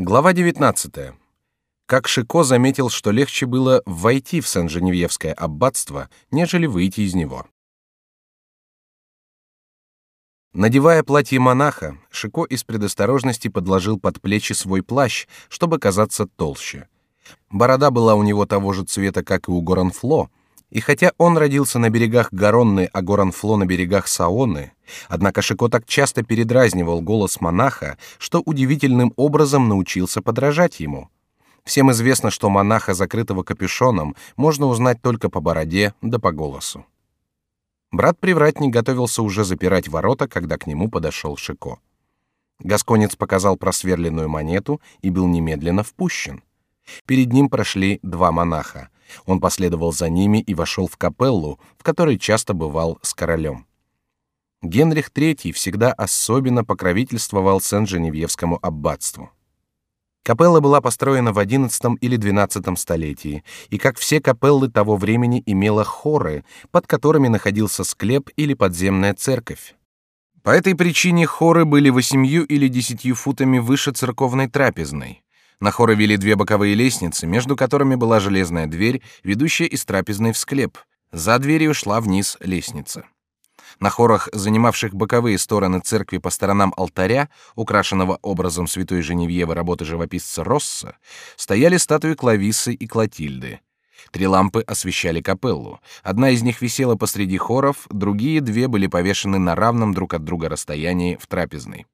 Глава 19. Как Шико заметил, что легче было войти в Сен-Женевьевское аббатство, нежели выйти из него. Надевая платье монаха, Шико из предосторожности подложил под плечи свой плащ, чтобы казаться толще. Борода была у него того же цвета, как и у Горанфло, и хотя он родился на берегах Гаронны, а Горанфло на берегах Саоны, однако Шико так часто передразнивал голос монаха, что удивительным образом научился подражать ему. Всем известно, что монаха, закрытого капюшоном, можно узнать только по бороде да по голосу. Брат-привратник готовился уже запирать ворота, когда к нему подошел Шико. Гасконец показал просверленную монету и был немедленно впущен. Перед ним прошли два монаха. Он последовал за ними и вошел в капеллу, в которой часто бывал с королем. Генрих III всегда особенно покровительствовал Сен-Женевьевскому аббатству. Капелла была построена в XI или XII столетии, и, как все капеллы того времени, имела хоры, под которыми находился склеп или подземная церковь. По этой причине хоры были восемью или десятью футами выше церковной трапезной. На хоры вели две боковые лестницы, между которыми была железная дверь, ведущая из трапезной в склеп. За дверью шла вниз лестница. На хорах, занимавших боковые стороны церкви по сторонам алтаря, украшенного образом святой Женевьевы работы живописца Росса, стояли статуи Клависы и Клотильды. Три лампы освещали капеллу. Одна из них висела посреди хоров, другие две были повешены на равном друг от друга расстоянии в трапезной.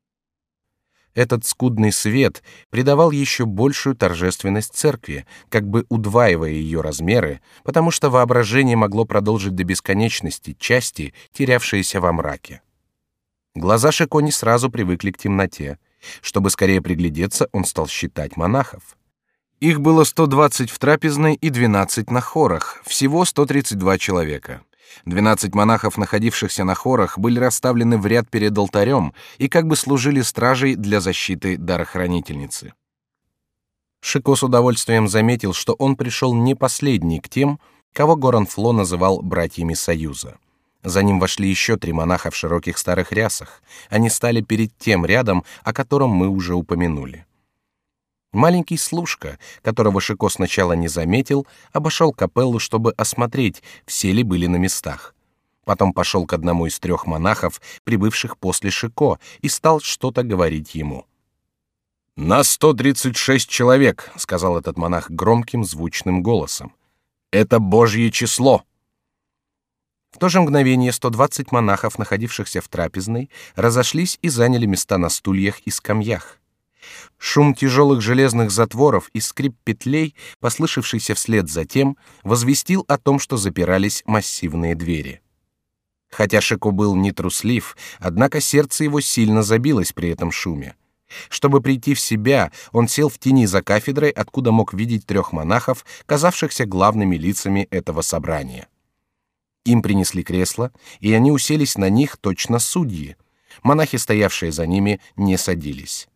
Этот скудный свет придавал еще большую торжественность церкви, как бы удваивая ее размеры, потому что воображение могло продолжить до бесконечности части, терявшиеся во мраке. Глаза Шико не сразу привыкли к темноте. Чтобы скорее приглядеться, он стал считать монахов. Их было 120 в трапезной и 12 на хорах, всего 132 человека. Двенадцать монахов, находившихся на хорах, были расставлены в ряд перед алтарем и как бы служили стражей для защиты дарохранительницы. Шико с удовольствием заметил, что он пришел не последний к тем, кого Горанфло называл братьями Союза. За ним вошли еще три монаха в широких старых рясах. Они стали перед тем рядом, о котором мы уже упомянули. Маленький служка, которого Шико сначала не заметил, обошел капеллу, чтобы осмотреть, все ли были на местах. Потом пошел к одному из трех монахов, прибывших после Шико, и стал что-то говорить ему. «На сто тридцать шесть человек», — сказал этот монах громким звучным голосом. «Это Божье число». В то же мгновение сто двадцать монахов, находившихся в трапезной, разошлись и заняли места на стульях и скамьях. Шум тяжелых железных затворов и скрип петлей, послышавшийся вслед за тем, возвестил о том, что запирались массивные двери. Хотя Шико был не труслив, однако сердце его сильно забилось при этом шуме. Чтобы прийти в себя, он сел в тени за кафедрой, откуда мог видеть трех монахов, казавшихся главными лицами этого собрания. Им принесли кресла, и они уселись на них точно судьи. Монахи, стоявшие за ними, не садились.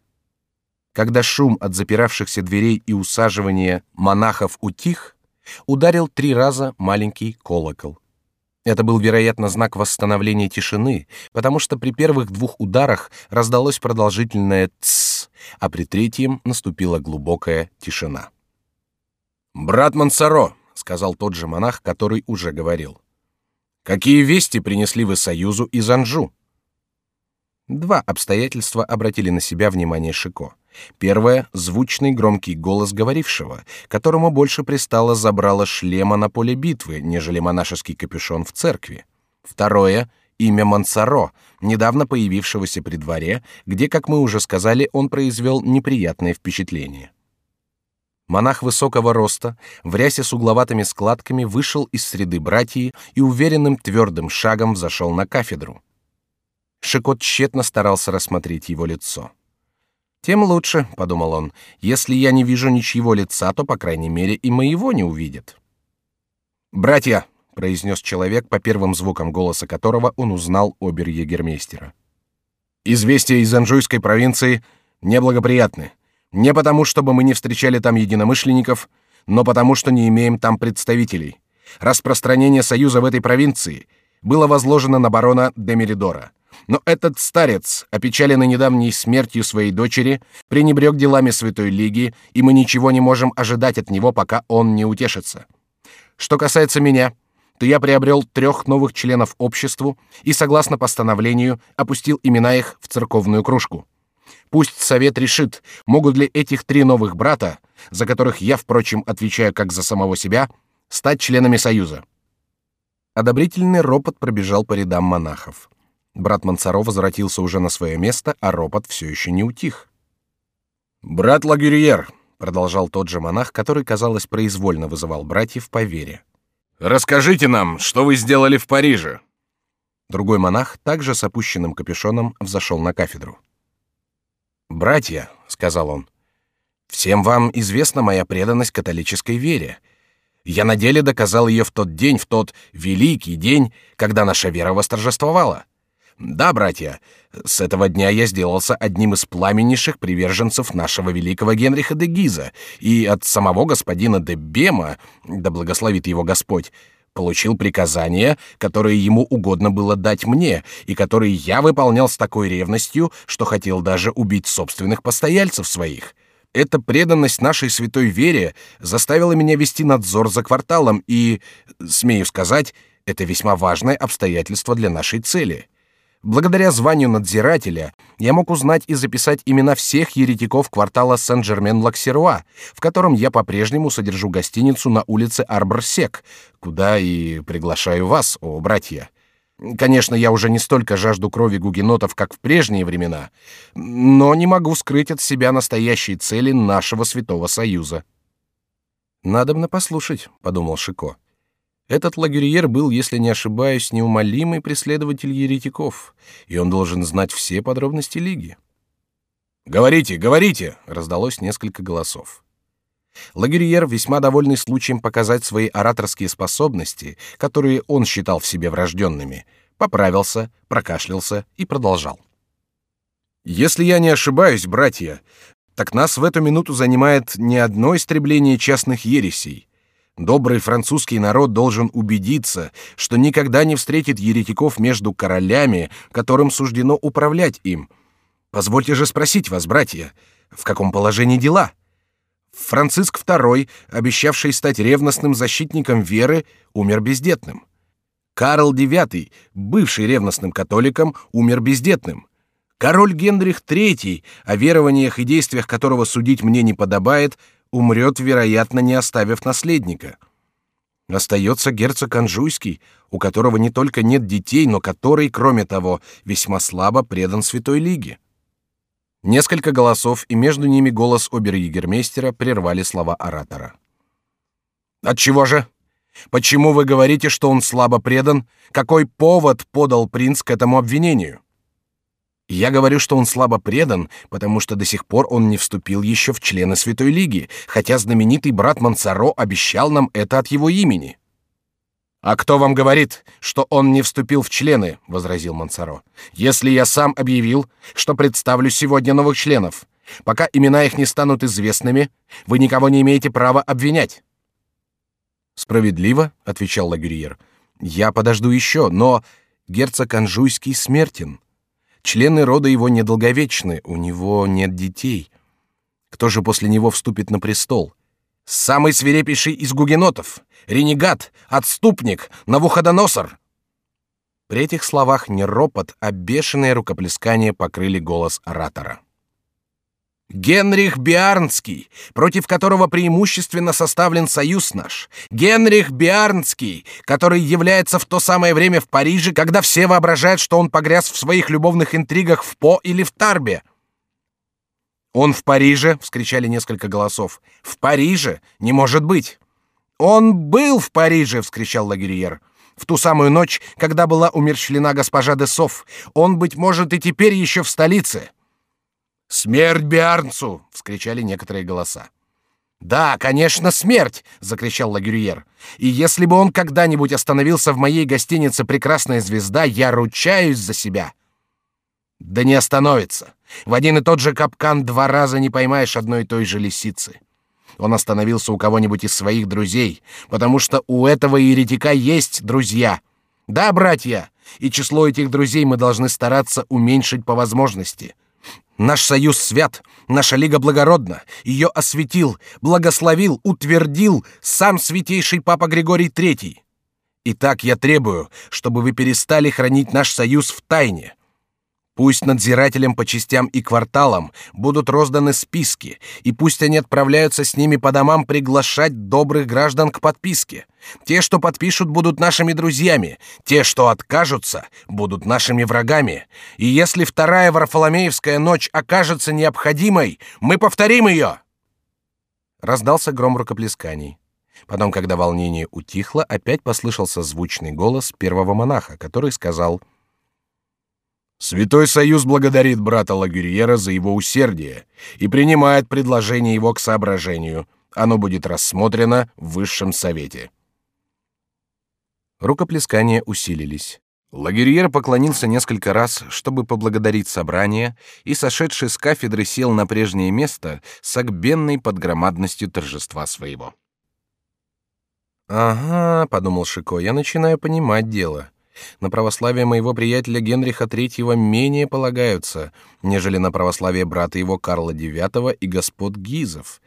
Когда шум от запиравшихся дверей и усаживания монахов утих, ударил три раза маленький колокол. Это был, вероятно, знак восстановления тишины, потому что при первых двух ударах раздалось продолжительное «тсс», а при третьем наступила глубокая тишина. «Брат Мансаро», — сказал тот же монах, который уже говорил, — «какие вести принесли вы Союзу из Анжу?» Два обстоятельства обратили на себя внимание Шико. Первое — звучный громкий голос говорившего, которому больше пристало забрало шлема на поле битвы, нежели монашеский капюшон в церкви. Второе — имя Мансаро, недавно появившегося при дворе, где, как мы уже сказали, он произвел неприятное впечатление. Монах высокого роста, в рясе с угловатыми складками, вышел из среды братьев и уверенным твердым шагом взошел на кафедру. Шикот тщетно старался рассмотреть его лицо. Тем лучше, подумал он. Если я не вижу ничьего лица, то по крайней мере и моего не увидит. Братья, произнес человек, по первым звукам голоса которого он узнал обер-егермейстера. Известия из Анжуйской провинции неблагоприятны. Не потому, чтобы мы не встречали там единомышленников, но потому, что не имеем там представителей. Распространение союза в этой провинции было возложено на барона де Меридора — Но этот старец, опечаленный недавней смертью своей дочери, пренебрег делами Святой Лиги, и мы ничего не можем ожидать от него, пока он не утешится. Что касается меня, то я приобрел трех новых членов обществу и, согласно постановлению, опустил имена их в церковную кружку. Пусть совет решит, могут ли этих три новых брата, за которых я, впрочем, отвечаю как за самого себя, стать членами союза. Одобрительный ропот пробежал по рядам монахов. Брат Мансаро возвратился уже на свое место, а ропот все еще не утих. Брат Лагюриер, продолжал тот же монах, который, казалось, произвольно вызывал братьев по вере. Расскажите нам, что вы сделали в Париже. Другой монах, также с опущенным капюшоном, взошел на кафедру. Братья, сказал он, всем вам известна моя преданность католической вере. Я на деле доказал ее в тот день, в тот великий день, когда наша вера восторжествовала. Да, братья, с этого дня я сделался одним из пламеннейших приверженцев нашего великого Генриха де Гиза, и от самого господина де Бема, да благословит его Господь, получил приказания, которые ему угодно было дать мне, и которые я выполнял с такой ревностью, что хотел даже убить собственных постояльцев своих. Эта преданность нашей святой вере заставила меня вести надзор за кварталом, и, смею сказать, это весьма важное обстоятельство для нашей цели. Благодаря званию надзирателя я мог узнать и записать имена всех еретиков квартала Сен-Жермен-Лаксеруа, в котором я по-прежнему содержу гостиницу на улице Арборсек, куда и приглашаю вас, о братья. Конечно, я уже не столько жажду крови гугенотов, как в прежние времена, но не могу скрыть от себя настоящие цели нашего святого союза. Надобно послушать, подумал Шико. Этот лагерьер был, если не ошибаюсь, неумолимый преследователь еретиков, и он должен знать все подробности лиги. Говорите, говорите, раздалось несколько голосов. Лагерьер, весьма довольный случаем показать свои ораторские способности, которые он считал в себе врожденными, поправился, прокашлялся и продолжал. Если я не ошибаюсь, братья, так нас в эту минуту занимает не одно истребление частных ересей, Добрый французский народ должен убедиться, что никогда не встретит еретиков между королями, которым суждено управлять им. Позвольте же спросить вас, братья, в каком положении дела? Франциск II, обещавший стать ревностным защитником веры, умер бездетным. Карл IX, бывший ревностным католиком, умер бездетным. Король Генрих III, о верованиях и действиях которого судить мне не подобает, умрет, вероятно, не оставив наследника. Остается герцог Анжуйский, у которого не только нет детей, но который, кроме того, весьма слабо предан Святой Лиге. Несколько голосов, и между ними голос обер-егермейстера прервали слова оратора. От чего же? Почему вы говорите, что он слабо предан? Какой повод подал принц к этому обвинению? Я говорю, что он слабо предан, потому что до сих пор он не вступил еще в члены Святой Лиги, хотя знаменитый брат Мансаро обещал нам это от его имени. А кто вам говорит, что он не вступил в члены? – возразил Мансаро. Если я сам объявил, что представлю сегодня новых членов, пока имена их не станут известными, вы никого не имеете права обвинять. Справедливо, отвечал Лагюриер. Я подожду еще, но герцог Анжуйский смертен. Члены рода его недолговечны, у него нет детей. Кто же после него вступит на престол? Самый свирепейший из гугенотов, ренегат, отступник, Навуходоносор. При этих словах не ропот, а бешеное рукоплескание покрыли голос оратора. Генрих Биарнский, против которого преимущественно составлен союз наш. Генрих Биарнский, который является в то самое время в Париже, когда все воображают, что он погряз в своих любовных интригах в По или в Тарбе. Он в Париже, вскричали несколько голосов. В Париже не может быть. Он был в Париже, вскричал Лагерьер. В ту самую ночь, когда была умерщвлена госпожа де Соф, он быть может и теперь еще в столице. Смерть Биарнцу! вскричали некоторые голоса. Да, конечно, смерть! закричал Лагюриер. И если бы он когда-нибудь остановился в моей гостинице Прекрасная звезда, я ручаюсь за себя. Да не остановится. В один и тот же капкан два раза не поймаешь одной и той же лисицы. Он остановился у кого-нибудь из своих друзей, потому что у этого еретика есть друзья. Да, братья, и число этих друзей мы должны стараться уменьшить по возможности. Наш союз свят, наша лига благородна, ее осветил, благословил, утвердил сам святейший папа Григорий III. Итак, я требую, чтобы вы перестали хранить наш союз в тайне, Пусть надзирателям по частям и кварталам будут розданы списки, и пусть они отправляются с ними по домам приглашать добрых граждан к подписке. Те, что подпишут, будут нашими друзьями, те, что откажутся, будут нашими врагами. И если вторая Варфоломеевская ночь окажется необходимой, мы повторим ее. Раздался гром рукоплесканий. Потом, когда волнение утихло, опять послышался звучный голос первого монаха, который сказал — Святой Союз благодарит брата Лагюриера за его усердие и принимает предложение его к соображению. Оно будет рассмотрено в высшем совете. Рукоплескания усилились. Лагерьер поклонился несколько раз, чтобы поблагодарить собрание, и, сошедший с кафедры, сел на прежнее место, согбенный под громадностью торжества своего. «Ага», — подумал Шико, — «я начинаю понимать дело. На православие моего приятеля Генриха III менее полагаются, нежели на православие брата его Карла IX и господ Гизов.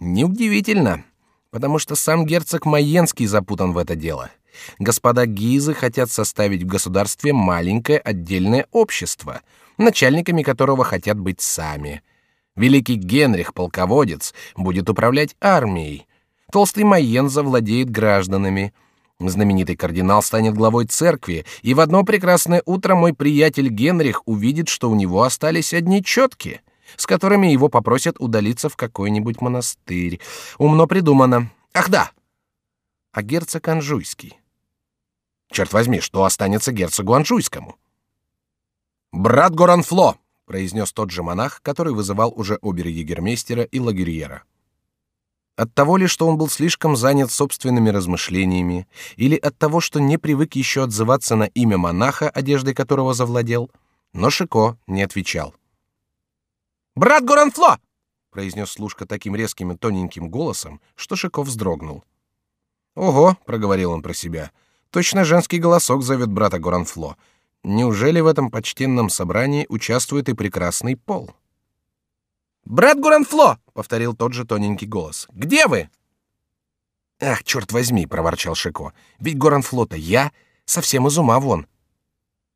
Неудивительно, потому что сам герцог Майенский запутан в это дело. Господа Гизы хотят составить в государстве маленькое отдельное общество, начальниками которого хотят быть сами. Великий Генрих, полководец, будет управлять армией. Толстый Майен завладеет гражданами — Знаменитый кардинал станет главой церкви, и в одно прекрасное утро мой приятель Генрих увидит, что у него остались одни четки, с которыми его попросят удалиться в какой-нибудь монастырь. Умно придумано. Ах да! А герцог Анжуйский? Черт возьми, что останется герцогу Анжуйскому? «Брат Горанфло!» — произнес тот же монах, который вызывал уже обер-егермейстера и лагерьера. От того ли, что он был слишком занят собственными размышлениями, или от того, что не привык еще отзываться на имя монаха, одеждой которого завладел, но Шико не отвечал. «Брат Гуранфло!» — произнес служка таким резким и тоненьким голосом, что Шико вздрогнул. «Ого!» — проговорил он про себя. «Точно женский голосок зовет брата Гуранфло. Неужели в этом почтенном собрании участвует и прекрасный пол?» «Брат Гуранфло!» — повторил тот же тоненький голос. «Где вы?» «Ах, черт возьми!» — проворчал Шико. «Ведь Гуранфло-то я совсем из ума вон».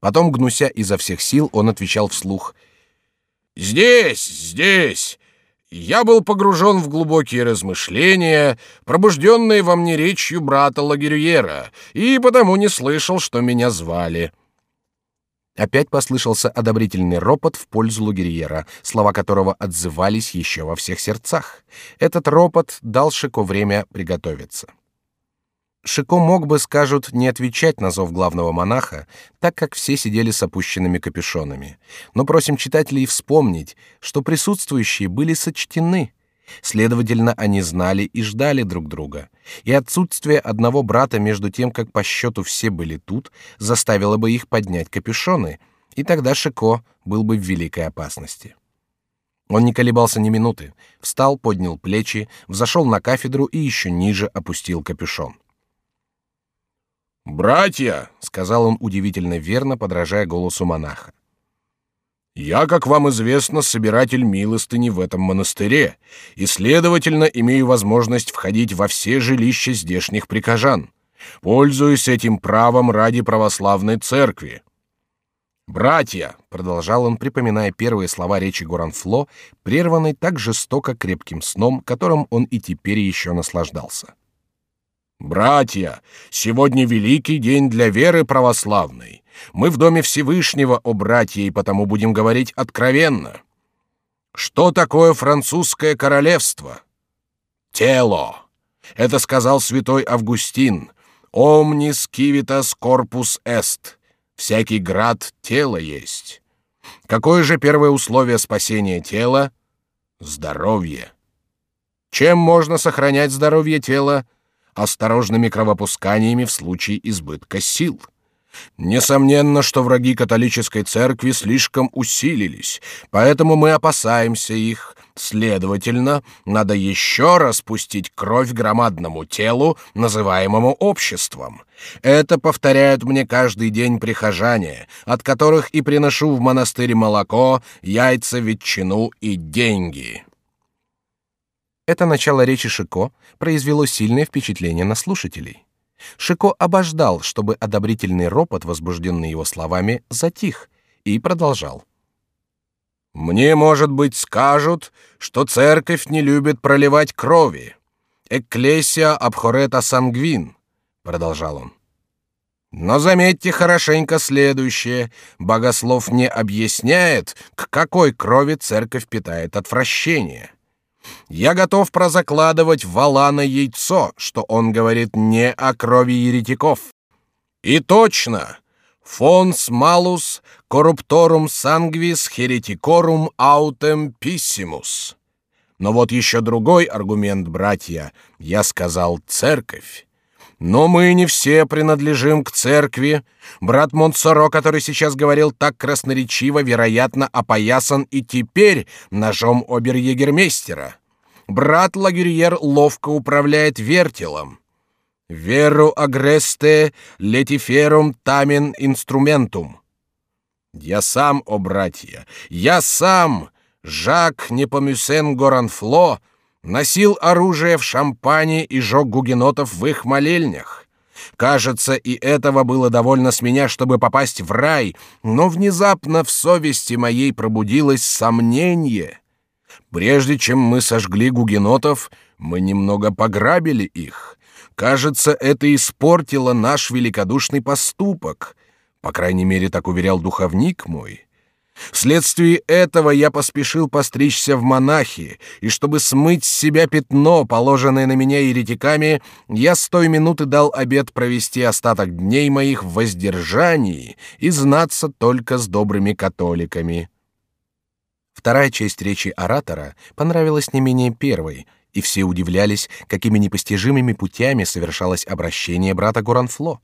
Потом, гнуся изо всех сил, он отвечал вслух. «Здесь, здесь! Я был погружен в глубокие размышления, пробужденные во мне речью брата Лагерьера, и потому не слышал, что меня звали». Опять послышался одобрительный ропот в пользу Лугерьера, слова которого отзывались еще во всех сердцах. Этот ропот дал Шико время приготовиться. Шико мог бы, скажут, не отвечать на зов главного монаха, так как все сидели с опущенными капюшонами. Но просим читателей вспомнить, что присутствующие были сочтены, Следовательно, они знали и ждали друг друга. И отсутствие одного брата между тем, как по счету все были тут, заставило бы их поднять капюшоны, и тогда Шико был бы в великой опасности. Он не колебался ни минуты, встал, поднял плечи, взошел на кафедру и еще ниже опустил капюшон. «Братья!» — сказал он удивительно верно, подражая голосу монаха. Я, как вам известно, собиратель милостыни в этом монастыре, и, следовательно, имею возможность входить во все жилища здешних прихожан. Пользуюсь этим правом ради православной церкви. Братья, продолжал он, припоминая первые слова речи Горанфло, прерванной так жестоко крепким сном, которым он и теперь еще наслаждался. Братья, сегодня великий день для веры православной. Мы в доме Всевышнего, о братья, и потому будем говорить откровенно. Что такое французское королевство? Тело. Это сказал святой Августин. Omnis civitas corpus est. Всякий град тело есть. Какое же первое условие спасения тела? Здоровье. Чем можно сохранять здоровье тела? Осторожными кровопусканиями в случае избытка сил. Несомненно, что враги католической церкви слишком усилились, поэтому мы опасаемся их. Следовательно, надо еще раз пустить кровь громадному телу, называемому обществом. Это повторяют мне каждый день прихожане, от которых и приношу в монастырь молоко, яйца, ветчину и деньги. Это начало речи Шико произвело сильное впечатление на слушателей. Шико обождал, чтобы одобрительный ропот, возбужденный его словами, затих, и продолжал. «Мне, может быть, скажут, что церковь не любит проливать крови. Экклесия абхорета сангвин», — продолжал он. «Но заметьте хорошенько следующее. Богослов не объясняет, к какой крови церковь питает отвращение». Я готов прозакладывать вала на яйцо, что он говорит не о крови еретиков. И точно, фонс малус коррупторум сангвис hereticоrum autem pissimus. Но вот еще другой аргумент, братья. Я сказал церковь. Но мы не все принадлежим к церкви. Брат Монсоро, который сейчас говорил так красноречиво, вероятно, опоясан и теперь ножом обер-егермейстера. Брат Лагерьер ловко управляет вертелом. Веру агресте летиферум тамен инструментум. Я сам, о братья, я сам, Жак Непомюсен Горанфло, носил оружие в шампане и жег гугенотов в их молельнях. Кажется, и этого было довольно с меня, чтобы попасть в рай, но внезапно в совести моей пробудилось сомнение. Прежде чем мы сожгли гугенотов, мы немного пограбили их. Кажется, это испортило наш великодушный поступок. По крайней мере, так уверял духовник мой. Вследствие этого я поспешил постричься в монахи, и чтобы смыть с себя пятно, положенное на меня еретиками, я с той минуты дал обет провести остаток дней моих в воздержании и знаться только с добрыми католиками. Вторая часть речи оратора понравилась не менее первой, и все удивлялись, какими непостижимыми путями совершалось обращение брата Горанфло.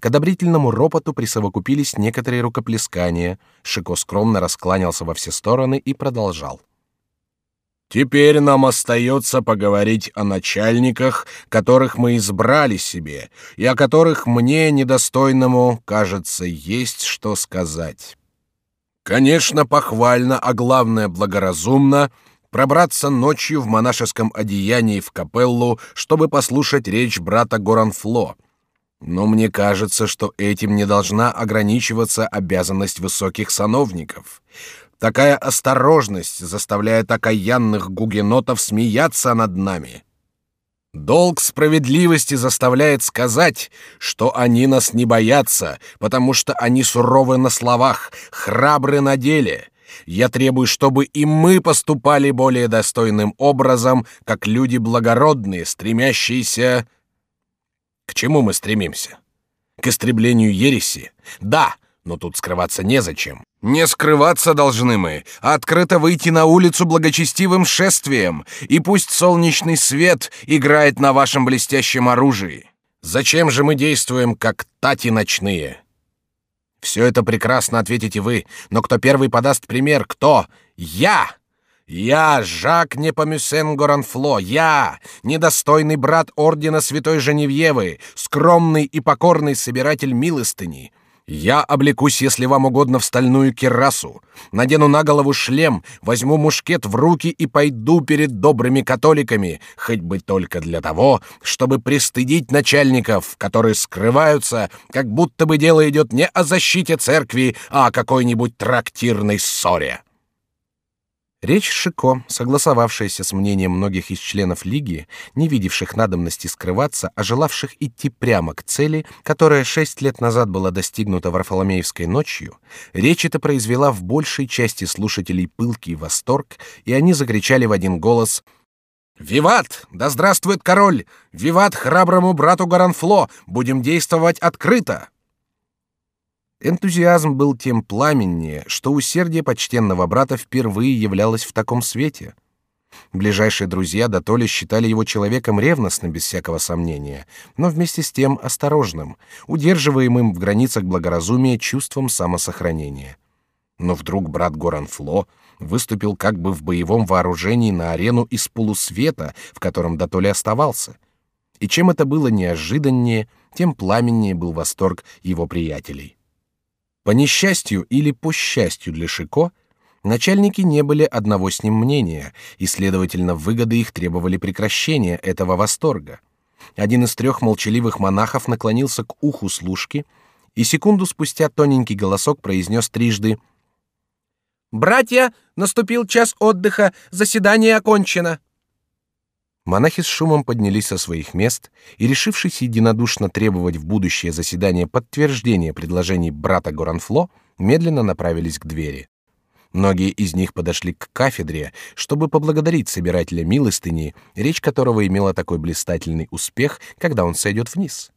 К одобрительному ропоту присовокупились некоторые рукоплескания. Шико скромно раскланялся во все стороны и продолжал. Теперь нам остается поговорить о начальниках, которых мы избрали себе, и о которых мне, недостойному, кажется, есть что сказать. Конечно, похвально, а главное благоразумно пробраться ночью в монашеском одеянии в капеллу, чтобы послушать речь брата Горанфло — но мне кажется, что этим не должна ограничиваться обязанность высоких сановников. Такая осторожность заставляет окаянных гугенотов смеяться над нами. Долг справедливости заставляет сказать, что они нас не боятся, потому что они суровы на словах, храбры на деле. Я требую, чтобы и мы поступали более достойным образом, как люди благородные, стремящиеся к чему мы стремимся? К истреблению ереси? Да, но тут скрываться незачем. Не скрываться должны мы, а открыто выйти на улицу благочестивым шествием, и пусть солнечный свет играет на вашем блестящем оружии. Зачем же мы действуем, как тати ночные? Все это прекрасно ответите вы, но кто первый подаст пример? Кто? Я! Я, Жак Непомюсен Горанфло, я, недостойный брат ордена Святой Женевьевы, скромный и покорный собиратель милостыни. Я облекусь, если вам угодно, в стальную кирасу, надену на голову шлем, возьму мушкет в руки и пойду перед добрыми католиками, хоть бы только для того, чтобы пристыдить начальников, которые скрываются, как будто бы дело идет не о защите церкви, а о какой-нибудь трактирной ссоре. Речь Шико, согласовавшаяся с мнением многих из членов лиги, не видевших надобности скрываться, а желавших идти прямо к цели, которая шесть лет назад была достигнута в Варфоломеевской ночью, речь эта произвела в большей части слушателей пылкий восторг, и они закричали в один голос «Виват! Да здравствует король! Виват храброму брату Гаранфло! Будем действовать открыто!» Энтузиазм был тем пламеннее, что усердие почтенного брата впервые являлось в таком свете. Ближайшие друзья до Толи считали его человеком ревностным без всякого сомнения, но вместе с тем осторожным, удерживаемым в границах благоразумия чувством самосохранения. Но вдруг брат Горанфло выступил как бы в боевом вооружении на арену из полусвета, в котором до Толи оставался. И чем это было неожиданнее, тем пламеннее был восторг его приятелей. По несчастью или по счастью для Шико, начальники не были одного с ним мнения, и, следовательно, выгоды их требовали прекращения этого восторга. Один из трех молчаливых монахов наклонился к уху служки, и секунду спустя тоненький голосок произнес трижды «Братья, наступил час отдыха, заседание окончено». Монахи с шумом поднялись со своих мест и, решившись единодушно требовать в будущее заседание подтверждения предложений брата Горанфло, медленно направились к двери. Многие из них подошли к кафедре, чтобы поблагодарить собирателя милостыни, речь которого имела такой блистательный успех, когда он сойдет вниз.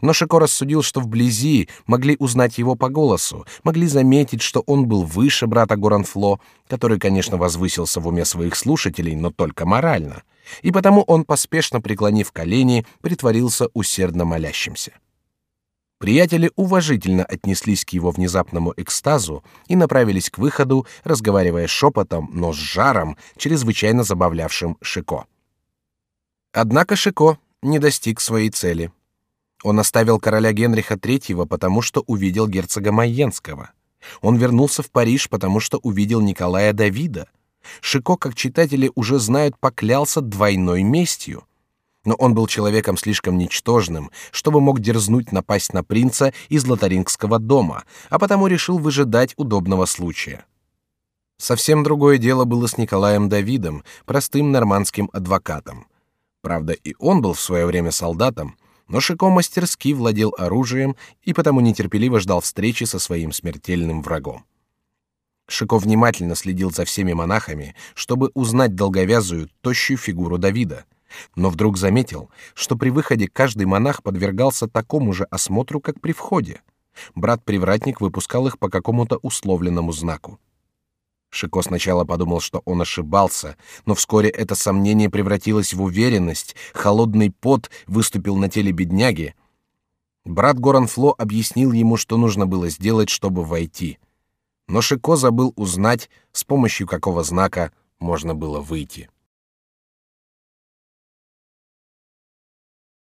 Но Шико рассудил, что вблизи могли узнать его по голосу, могли заметить, что он был выше брата Горанфло, который, конечно, возвысился в уме своих слушателей, но только морально — и потому он, поспешно преклонив колени, притворился усердно молящимся. Приятели уважительно отнеслись к его внезапному экстазу и направились к выходу, разговаривая шепотом, но с жаром, чрезвычайно забавлявшим Шико. Однако Шико не достиг своей цели. Он оставил короля Генриха III, потому что увидел герцога Майенского. Он вернулся в Париж, потому что увидел Николая Давида, Шико, как читатели уже знают, поклялся двойной местью. Но он был человеком слишком ничтожным, чтобы мог дерзнуть напасть на принца из Лотарингского дома, а потому решил выжидать удобного случая. Совсем другое дело было с Николаем Давидом, простым нормандским адвокатом. Правда, и он был в свое время солдатом, но Шико мастерски владел оружием и потому нетерпеливо ждал встречи со своим смертельным врагом. Шико внимательно следил за всеми монахами, чтобы узнать долговязую, тощую фигуру Давида, но вдруг заметил, что при выходе каждый монах подвергался такому же осмотру, как при входе. Брат-привратник выпускал их по какому-то условленному знаку. Шико сначала подумал, что он ошибался, но вскоре это сомнение превратилось в уверенность, холодный пот выступил на теле бедняги. Брат Горанфло объяснил ему, что нужно было сделать, чтобы войти — но Шико забыл узнать, с помощью какого знака можно было выйти.